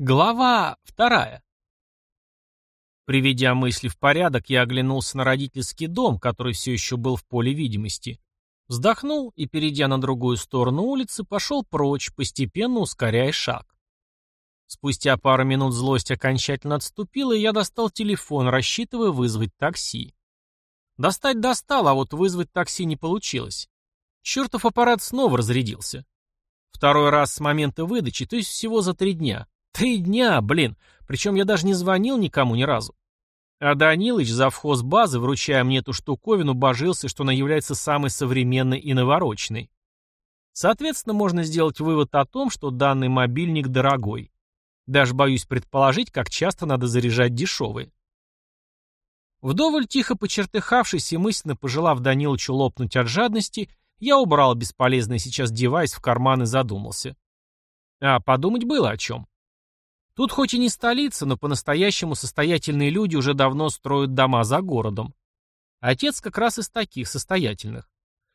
Глава вторая. Приведя мысли в порядок, я оглянулся на родительский дом, который все еще был в поле видимости. Вздохнул и, перейдя на другую сторону улицы, пошел прочь, постепенно ускоряя шаг. Спустя пару минут злость окончательно отступила, и я достал телефон, рассчитывая вызвать такси. Достать достал, а вот вызвать такси не получилось. Чертов аппарат снова разрядился. Второй раз с момента выдачи, то есть всего за три дня. Три дня, блин. Причем я даже не звонил никому ни разу. А Данилыч, завхоз базы, вручая мне эту штуковину, божился, что она является самой современной и навороченной. Соответственно, можно сделать вывод о том, что данный мобильник дорогой. Даже боюсь предположить, как часто надо заряжать дешевые. Вдоволь тихо почертыхавшись и мысленно пожелав Данилычу лопнуть от жадности, я убрал бесполезный сейчас девайс в карман и задумался. А подумать было о чем. Тут хоть и не столица, но по-настоящему состоятельные люди уже давно строят дома за городом. Отец как раз из таких состоятельных.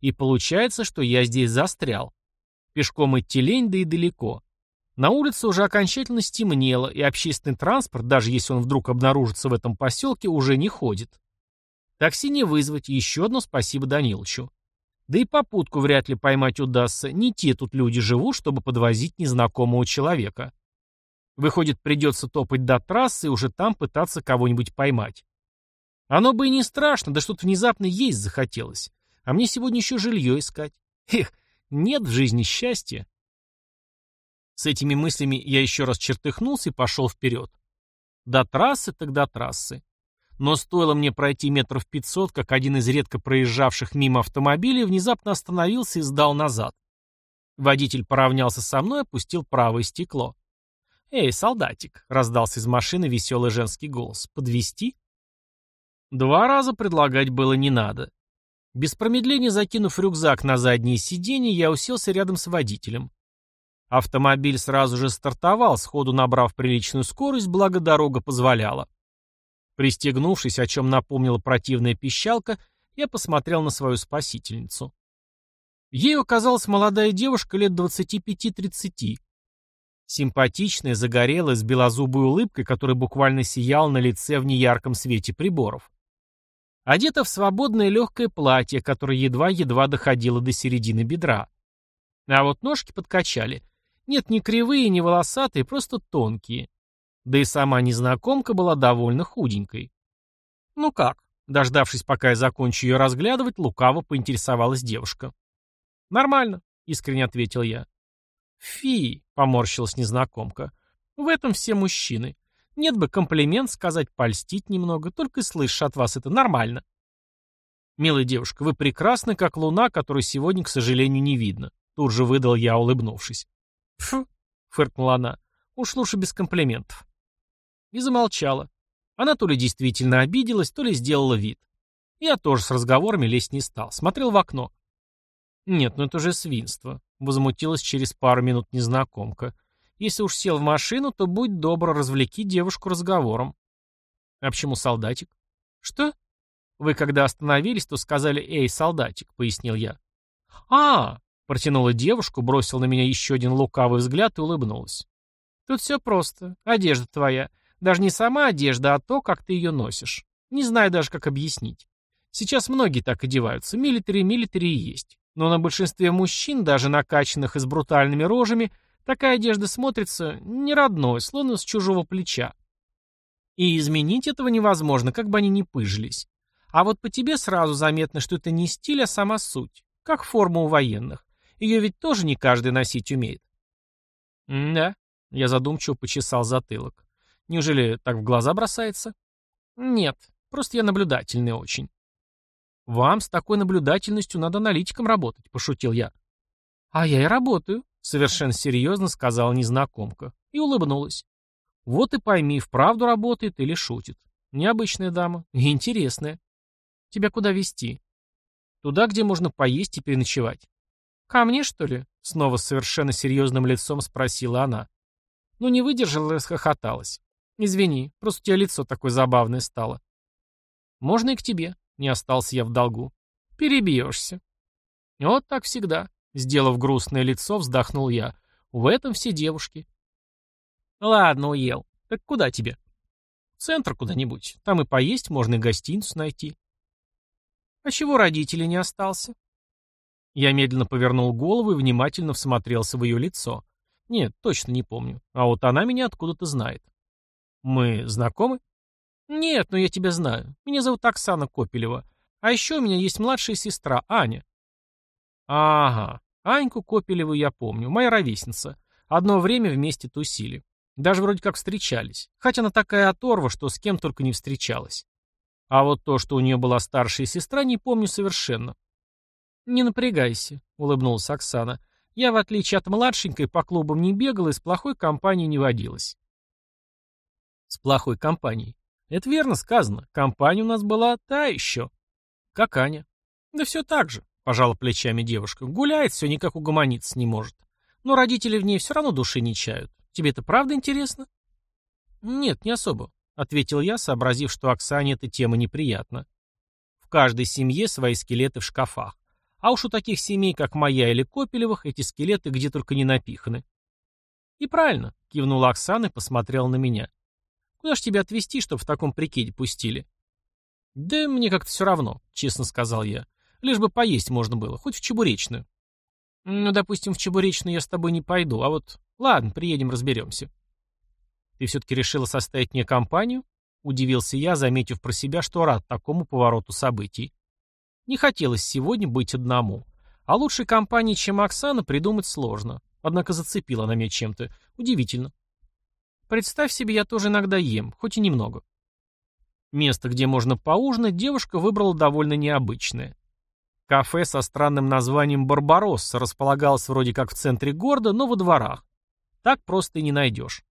И получается, что я здесь застрял. Пешком идти лень, да и далеко. На улице уже окончательно стемнело, и общественный транспорт, даже если он вдруг обнаружится в этом поселке, уже не ходит. Такси не вызвать, еще одно спасибо Данилычу. Да и попутку вряд ли поймать удастся, не те тут люди живут, чтобы подвозить незнакомого человека. Выходит, придется топать до трассы и уже там пытаться кого-нибудь поймать. Оно бы и не страшно, да что-то внезапно есть захотелось. А мне сегодня еще жилье искать. Эх, нет в жизни счастья. С этими мыслями я еще раз чертыхнулся и пошел вперед. До трассы так до трассы. Но стоило мне пройти метров пятьсот, как один из редко проезжавших мимо автомобилей внезапно остановился и сдал назад. Водитель поравнялся со мной и опустил правое стекло. «Эй, солдатик!» — раздался из машины веселый женский голос. «Подвести? Два раза предлагать было не надо. Без промедления закинув рюкзак на заднее сиденье, я уселся рядом с водителем. Автомобиль сразу же стартовал, сходу набрав приличную скорость, благо дорога позволяла. Пристегнувшись, о чем напомнила противная пищалка, я посмотрел на свою спасительницу. Ей оказалась молодая девушка лет 25-30, Симпатичная, загорелая, с белозубой улыбкой, которая буквально сияла на лице в неярком свете приборов. Одета в свободное легкое платье, которое едва-едва доходило до середины бедра. А вот ножки подкачали. Нет, не кривые, не волосатые, просто тонкие. Да и сама незнакомка была довольно худенькой. «Ну как?» Дождавшись, пока я закончу ее разглядывать, лукаво поинтересовалась девушка. «Нормально», — искренне ответил я. «Фи!» — поморщилась незнакомка. «В этом все мужчины. Нет бы комплимент сказать, польстить немного, только слышишь от вас это нормально». «Милая девушка, вы прекрасны, как луна, которую сегодня, к сожалению, не видно», — тут же выдал я, улыбнувшись. «Фу!» — фыркнула она. «Уж лучше без комплиментов». И замолчала. Она то ли действительно обиделась, то ли сделала вид. Я тоже с разговорами лезть не стал. Смотрел в окно. Нет, ну это же свинство. Возмутилась через пару минут незнакомка. Если уж сел в машину, то будь добр, развлеки девушку разговором. А почему солдатик? Что? Вы когда остановились, то сказали «Эй, солдатик», — пояснил я. а протянула девушку, бросила на меня еще один лукавый взгляд и улыбнулась. Тут все просто. Одежда твоя. Даже не сама одежда, а то, как ты ее носишь. Не знаю даже, как объяснить. Сейчас многие так одеваются. Милитари, милитари есть. Но на большинстве мужчин, даже накачанных и с брутальными рожами, такая одежда смотрится не родной, словно с чужого плеча. И изменить этого невозможно, как бы они ни пыжились. А вот по тебе сразу заметно, что это не стиль, а сама суть. Как форма у военных. Ее ведь тоже не каждый носить умеет. «Да», — я задумчиво почесал затылок. «Неужели так в глаза бросается?» «Нет, просто я наблюдательный очень. «Вам с такой наблюдательностью надо аналитиком работать», — пошутил я. «А я и работаю», — совершенно серьезно сказала незнакомка и улыбнулась. «Вот и пойми, вправду работает или шутит. Необычная дама и интересная. Тебя куда везти? Туда, где можно поесть и переночевать». «Ко мне, что ли?» — снова с совершенно серьезным лицом спросила она. Ну, не выдержала и расхохоталась. «Извини, просто у тебя лицо такое забавное стало». «Можно и к тебе», не остался я в долгу. Перебьешься. Вот так всегда. Сделав грустное лицо, вздохнул я. В этом все девушки. Ладно, уел. Так куда тебе? В центр куда-нибудь. Там и поесть можно, и гостиницу найти. А чего родителей не остался? Я медленно повернул голову и внимательно всмотрелся в ее лицо. Нет, точно не помню. А вот она меня откуда-то знает. Мы знакомы? Нет, но я тебя знаю. Меня зовут Оксана Копелева. А еще у меня есть младшая сестра, Аня. Ага, Аньку Копелеву я помню, моя ровесница. Одно время вместе тусили. Даже вроде как встречались. Хотя она такая оторва, что с кем только не встречалась. А вот то, что у нее была старшая сестра, не помню совершенно. «Не напрягайся», — улыбнулась Оксана. «Я, в отличие от младшенькой, по клубам не бегала и с плохой компанией не водилась». «С плохой компанией?» «Это верно сказано. Компания у нас была та еще». «Как Аня?» «Да все так же», — пожала плечами девушка. «Гуляет, все никак угомониться не может. Но родители в ней все равно души не чают. Тебе это правда интересно?» «Нет, не особо», — ответил я, сообразив, что Оксане эта тема неприятна. «В каждой семье свои скелеты в шкафах. А уж у таких семей, как моя или Копелевых, эти скелеты где только не напиханы. И правильно, кивнула Оксана и посмотрела на меня. Куда ж тебя отвезти, чтобы в таком прикиде пустили? Да мне как-то все равно, честно сказал я. Лишь бы поесть можно было, хоть в Чебуречную. Ну, допустим, в Чебуречную я с тобой не пойду, а вот... Ладно, приедем, разберемся. Ты все-таки решила составить мне компанию? Удивился я, заметив про себя, что рад такому повороту событий. Не хотелось сегодня быть одному. А лучшей компании, чем Оксана, придумать сложно. Однако зацепила она меня чем-то. Удивительно. Представь себе, я тоже иногда ем, хоть и немного. Место, где можно поужинать, девушка выбрала довольно необычное. Кафе со странным названием «Барбаросса» располагалось вроде как в центре города, но во дворах. Так просто и не найдешь.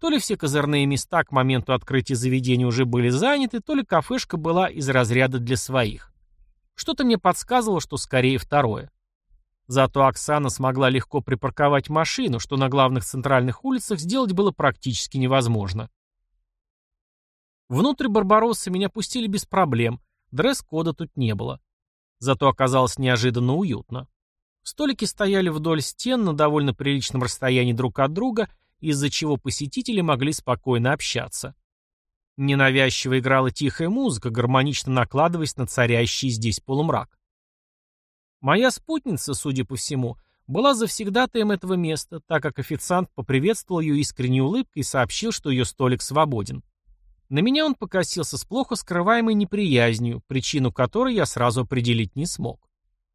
То ли все козырные места к моменту открытия заведения уже были заняты, то ли кафешка была из разряда для своих. Что-то мне подсказывало, что скорее второе. Зато Оксана смогла легко припарковать машину, что на главных центральных улицах сделать было практически невозможно. Внутрь Барбароссы меня пустили без проблем, дресс-кода тут не было. Зато оказалось неожиданно уютно. Столики стояли вдоль стен на довольно приличном расстоянии друг от друга, из-за чего посетители могли спокойно общаться. Ненавязчиво играла тихая музыка, гармонично накладываясь на царящий здесь полумрак. Моя спутница, судя по всему, была завсегдатаем этого места, так как официант поприветствовал ее искренней улыбкой и сообщил, что ее столик свободен. На меня он покосился с плохо скрываемой неприязнью, причину которой я сразу определить не смог.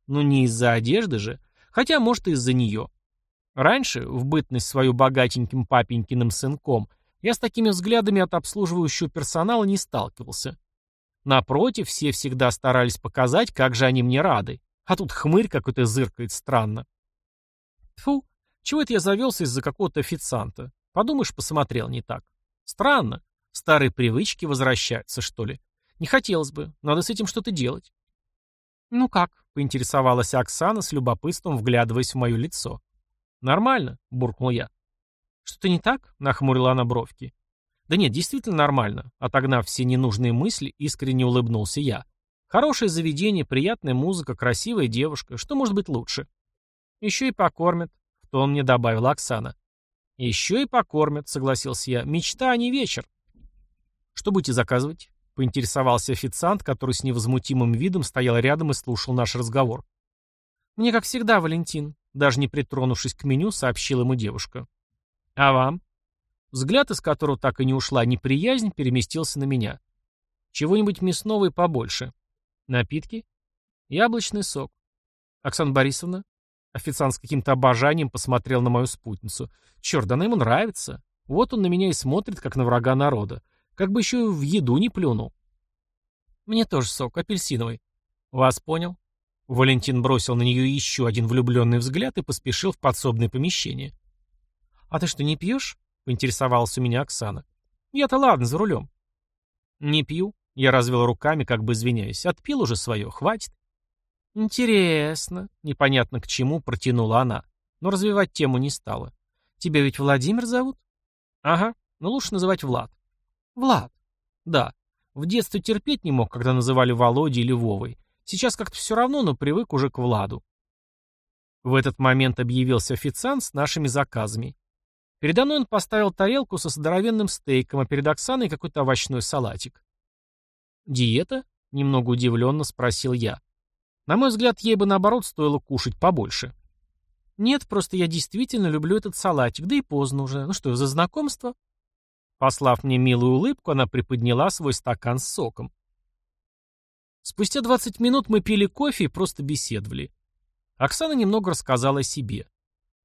Ну не из-за одежды же, хотя, может, и из-за нее. Раньше, в бытность свою богатеньким папенькиным сынком, я с такими взглядами от обслуживающего персонала не сталкивался. Напротив, все всегда старались показать, как же они мне рады. А тут хмырь какой-то зыркает странно. Фу, чего это я завелся из-за какого-то официанта? Подумаешь, посмотрел не так. Странно. Старые привычки возвращаются, что ли? Не хотелось бы. Надо с этим что-то делать. Ну как? Поинтересовалась Оксана с любопытством, вглядываясь в мое лицо. Нормально, буркнул я. «Что-то не так?» — нахмурила она бровки. «Да нет, действительно нормально». Отогнав все ненужные мысли, искренне улыбнулся я. «Хорошее заведение, приятная музыка, красивая девушка. Что может быть лучше?» «Еще и покормят», — в тон мне добавила Оксана. «Еще и покормят», — согласился я. «Мечта, а не вечер». «Что будете заказывать?» — поинтересовался официант, который с невозмутимым видом стоял рядом и слушал наш разговор. «Мне, как всегда, Валентин», — даже не притронувшись к меню, сообщила ему девушка. «А вам?» Взгляд, из которого так и не ушла неприязнь, переместился на меня. «Чего-нибудь мясного и побольше. Напитки?» «Яблочный сок». «Оксана Борисовна?» Официант с каким-то обожанием посмотрел на мою спутницу. «Черт, она ему нравится. Вот он на меня и смотрит, как на врага народа. Как бы еще в еду не плюнул». «Мне тоже сок, апельсиновый». «Вас понял». Валентин бросил на нее еще один влюбленный взгляд и поспешил в подсобное помещение. «А ты что, не пьешь?» — поинтересовалась у меня Оксана. «Я-то ладно, за рулем». «Не пью», — я развел руками, как бы извиняюсь. «Отпил уже свое, хватит». «Интересно», — непонятно к чему протянула она, но развивать тему не стала. «Тебя ведь Владимир зовут?» «Ага, но лучше называть Влад». «Влад?» «Да. В детстве терпеть не мог, когда называли Володей или Вовой. Сейчас как-то все равно, но привык уже к Владу». В этот момент объявился официант с нашими заказами. Передо мной он поставил тарелку со здоровенным стейком, а перед Оксаной какой-то овощной салатик. «Диета?» — немного удивленно спросил я. На мой взгляд, ей бы наоборот стоило кушать побольше. «Нет, просто я действительно люблю этот салатик, да и поздно уже. Ну что, за знакомство?» Послав мне милую улыбку, она приподняла свой стакан с соком. Спустя 20 минут мы пили кофе и просто беседовали. Оксана немного рассказала о себе.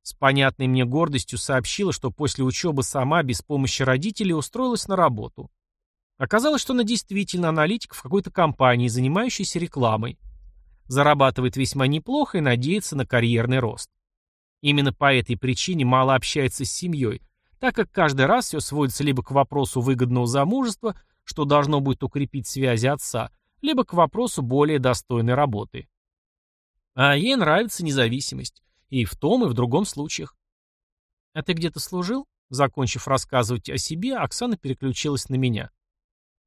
С понятной мне гордостью сообщила, что после учебы сама, без помощи родителей, устроилась на работу. Оказалось, что она действительно аналитик в какой-то компании, занимающейся рекламой. Зарабатывает весьма неплохо и надеется на карьерный рост. Именно по этой причине мало общается с семьей, так как каждый раз все сводится либо к вопросу выгодного замужества, что должно будет укрепить связи отца, либо к вопросу более достойной работы. А ей нравится независимость. И в том, и в другом случаях. «А ты где-то служил?» Закончив рассказывать о себе, Оксана переключилась на меня.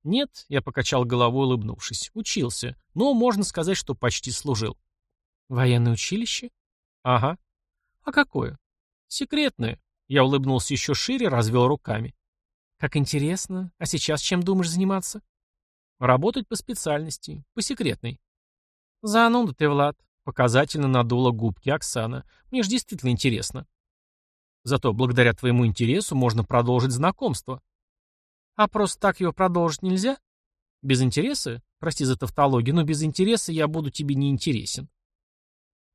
«Нет», — я покачал головой, улыбнувшись. «Учился. Но можно сказать, что почти служил». «Военное училище?» «Ага». «А какое?» «Секретное». Я улыбнулся еще шире, развел руками. «Как интересно. А сейчас чем думаешь заниматься?» «Работать по специальности. По секретной». «Зануда ты, Влад. Показательно надула губки Оксана. Мне же действительно интересно. Зато благодаря твоему интересу можно продолжить знакомство. А просто так его продолжить нельзя? Без интереса? Прости за тавтологию, но без интереса я буду тебе не интересен.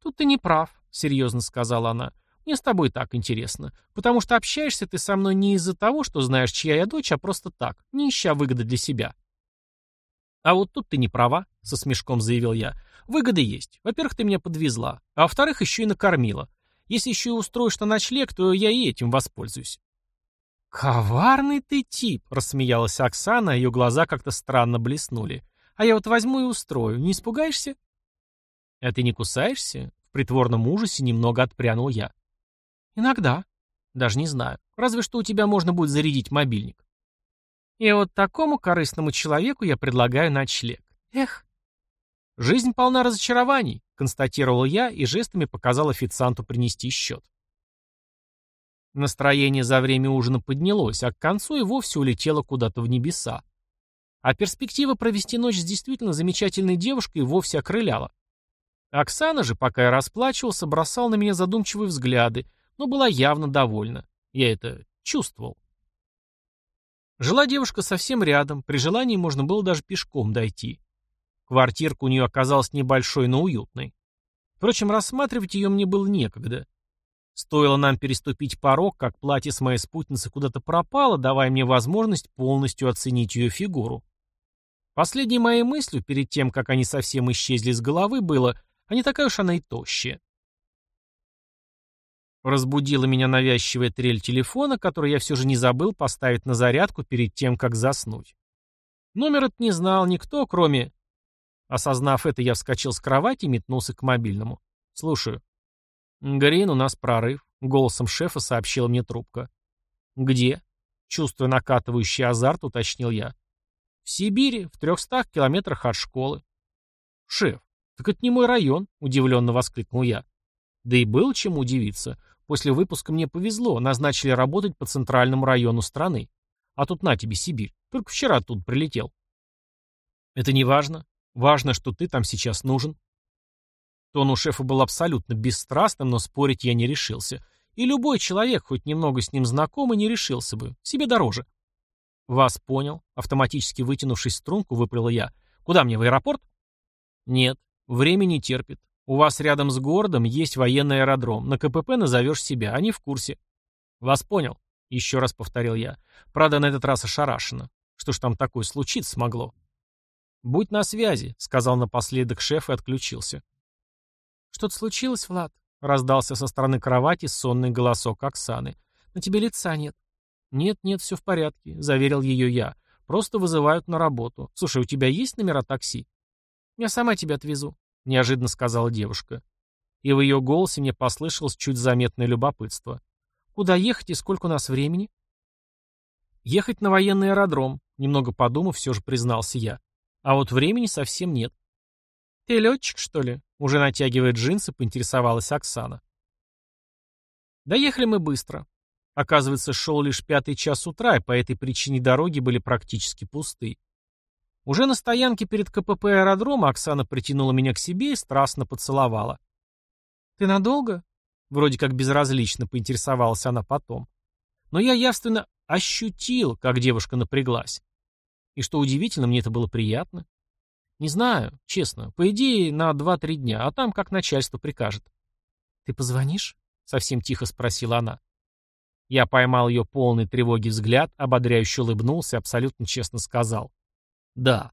Тут ты не прав, серьезно сказала она. Мне с тобой так интересно, потому что общаешься ты со мной не из-за того, что знаешь, чья я дочь, а просто так, не ища выгоды для себя. А вот тут ты не права, со смешком заявил я. Выгоды есть. Во-первых, ты меня подвезла. А во-вторых, еще и накормила. Если еще и устроишь на ночлег, то я и этим воспользуюсь. «Коварный ты тип!» — рассмеялась Оксана, а ее глаза как-то странно блеснули. «А я вот возьму и устрою. Не испугаешься?» «А ты не кусаешься?» — в притворном ужасе немного отпрянул я. «Иногда. Даже не знаю. Разве что у тебя можно будет зарядить мобильник». И вот такому корыстному человеку я предлагаю ночлег. Эх, «Жизнь полна разочарований», — констатировал я и жестами показал официанту принести счет. Настроение за время ужина поднялось, а к концу и вовсе улетело куда-то в небеса. А перспектива провести ночь с действительно замечательной девушкой вовсе окрыляла. Оксана же, пока я расплачивался, бросал на меня задумчивые взгляды, но была явно довольна. Я это чувствовал. Жила девушка совсем рядом, при желании можно было даже пешком дойти. Квартирка у нее оказалась небольшой, но уютной. Впрочем, рассматривать ее мне было некогда. Стоило нам переступить порог, как платье с моей спутницы куда-то пропало, давая мне возможность полностью оценить ее фигуру. Последней моей мыслью, перед тем, как они совсем исчезли с головы, было, а не такая уж она и тощая. Разбудила меня навязчивая трель телефона, который я все же не забыл поставить на зарядку перед тем, как заснуть. Номер этот не знал никто, кроме Осознав это, я вскочил с кровати и метнулся к мобильному. «Слушаю». «Грин, у нас прорыв», — голосом шефа сообщила мне трубка. «Где?» — чувствуя накатывающий азарт, уточнил я. «В Сибири, в трехстах километрах от школы». «Шеф, так это не мой район», — удивленно воскликнул я. Да и было чем удивиться. После выпуска мне повезло, назначили работать по центральному району страны. А тут на тебе Сибирь. Только вчера тут прилетел. Это не важно. Важно, что ты там сейчас нужен. Тон у шефа был абсолютно бесстрастным, но спорить я не решился. И любой человек, хоть немного с ним знакомый, не решился бы. Себе дороже. Вас понял. Автоматически вытянувшись струнку, выпрыла я. Куда мне, в аэропорт? Нет. Время не терпит. У вас рядом с городом есть военный аэродром. На КПП назовешь себя. Они в курсе. Вас понял. Еще раз повторил я. Правда, на этот раз ошарашенно. Что ж там такое случиться могло? «Будь на связи», — сказал напоследок шеф и отключился. «Что-то случилось, Влад?» — раздался со стороны кровати сонный голосок Оксаны. «На тебе лица нет». «Нет, нет, все в порядке», — заверил ее я. «Просто вызывают на работу. Слушай, у тебя есть номера такси?» «Я сама тебя отвезу», — неожиданно сказала девушка. И в ее голосе мне послышалось чуть заметное любопытство. «Куда ехать и сколько у нас времени?» «Ехать на военный аэродром», — немного подумав, все же признался я. А вот времени совсем нет. «Ты летчик, что ли?» Уже натягивая джинсы, поинтересовалась Оксана. Доехали мы быстро. Оказывается, шел лишь пятый час утра, и по этой причине дороги были практически пусты. Уже на стоянке перед КПП аэродрома Оксана притянула меня к себе и страстно поцеловала. «Ты надолго?» Вроде как безразлично поинтересовалась она потом. Но я явственно ощутил, как девушка напряглась. И что удивительно, мне это было приятно. Не знаю, честно, по идее, на два-три дня, а там как начальство прикажет. «Ты позвонишь?» — совсем тихо спросила она. Я поймал ее полный тревоги взгляд, ободряюще улыбнулся абсолютно честно сказал. «Да».